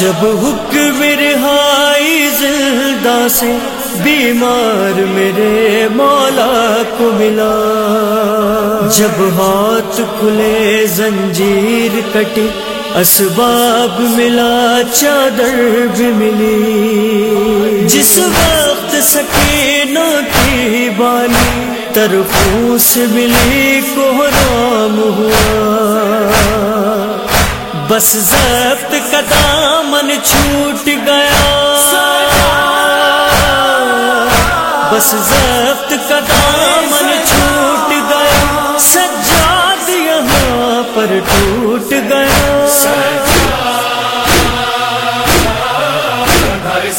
جب حکم رہائی زندہ سے بیمار میرے مولا کو ملا۔ جب ہاتھ کھلے زنجیر کٹی، اسباب ملا، چادر بھی ملی۔ جس وقت سکینہ کی بانی طرفوں سے ملی کوام ہوا۔ بس ضبط کا دامن چھوٹ گیا۔ بس زفت کا دامن چھوٹ گیا سجاد یہاں پر ٹوٹ گیا۔ گھر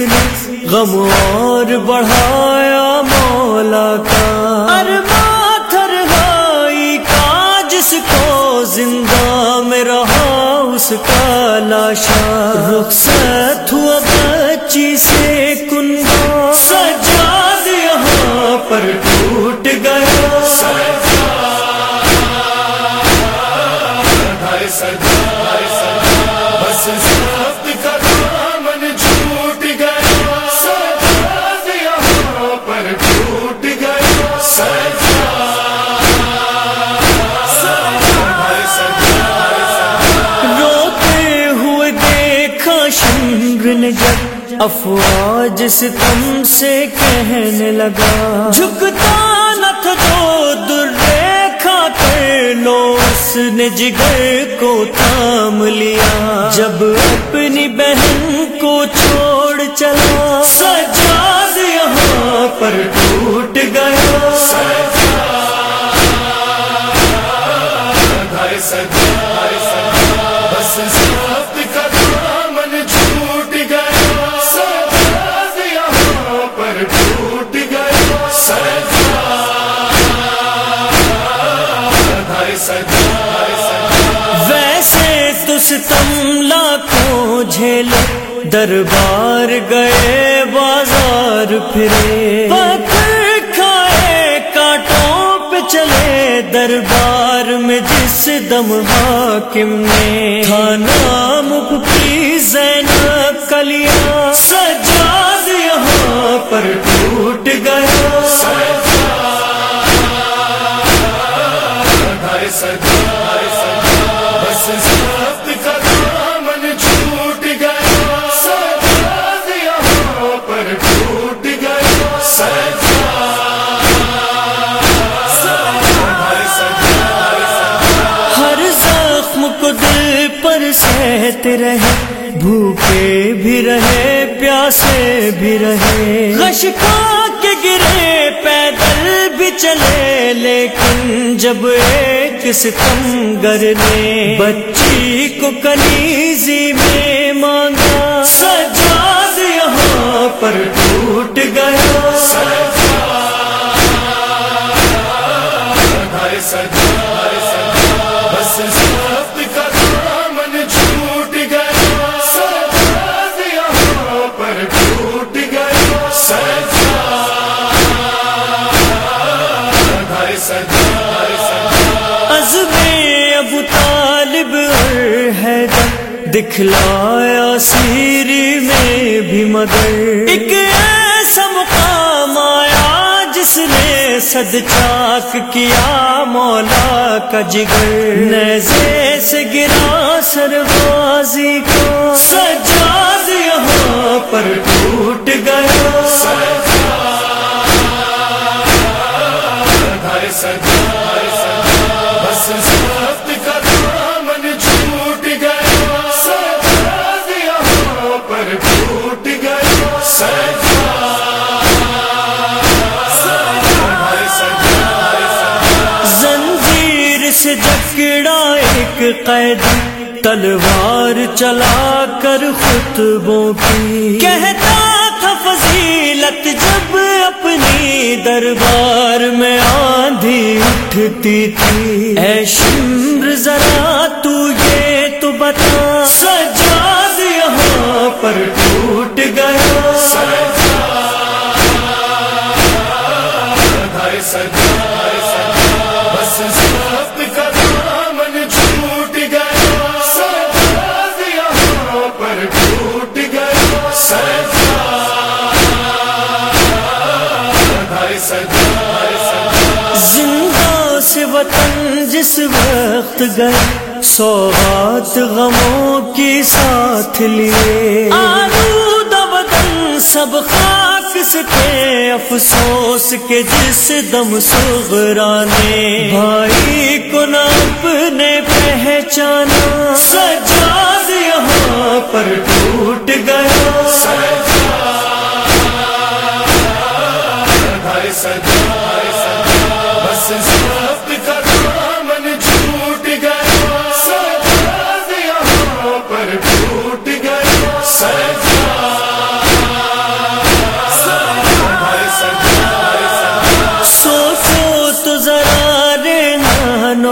نے غم اور بڑھایا مولا کا۔ ارما تھا رہائی کا جس کو زندہ میں رہا اس کا لاشا رخصت ہوا بچی سے افواج ستم سے کہنے لگا۔ جھکتا نہ تھا جو در کھا کر لو، اس نے جگر کو تھام لیا۔ جب اپنی بہن کو چھوڑ چلا سجاد یہاں پر ٹوٹ گیا دربار گئے بازار پھرے۔ پتھر کھائے کانٹوں پہ چلے دربار میں جس دم حاکم نے۔ کھانا مفتی زینب کلیا سجاد بھوکے بھی رہے، پیاسے بھی رہے۔ لشکا کے گرے، پیدل بھی چلے۔ لیکن جب ایک ستم گر نے بچی کو کنیزی میں دکھلایا سیری میں بھی مگر ایک ایسا مقام آیا جس نے صد چاک کیا مولا کا جگر۔ نیزے سے گرا سربازی کو، سجاد یہاں پر ٹوٹ گیا۔ تلوار چلا کر خطبوں کی۔ کہتا تھا فضیلت جب اپنی دربار میں آندھی اٹھتی تھی۔ اے شمر ذرا تو ساتھ گئے، سوغات غموں کی ساتھ لیے۔ آلود بدن سب خاک سے تھے افسوس کے جس دم سغرانے۔ بھائی کو نہ اپنے پہچانا۔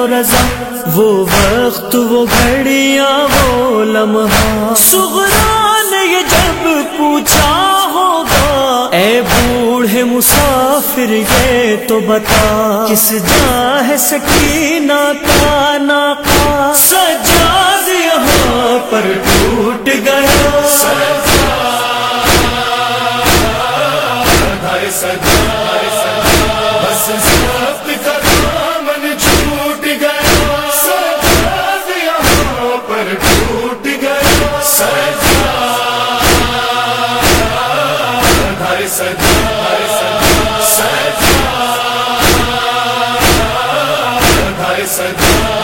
رضا، وہ وقت، وہ گھڑیاں، وہ لمحہ۔ سغرا نے یہ جب پوچھا ہوگا، اے بوڑھے مسافر، یہ تو بتا۔ کس جا ہے سکینہ کا ناقا سجاد یہاں پر ٹوٹ گیا۔ سجا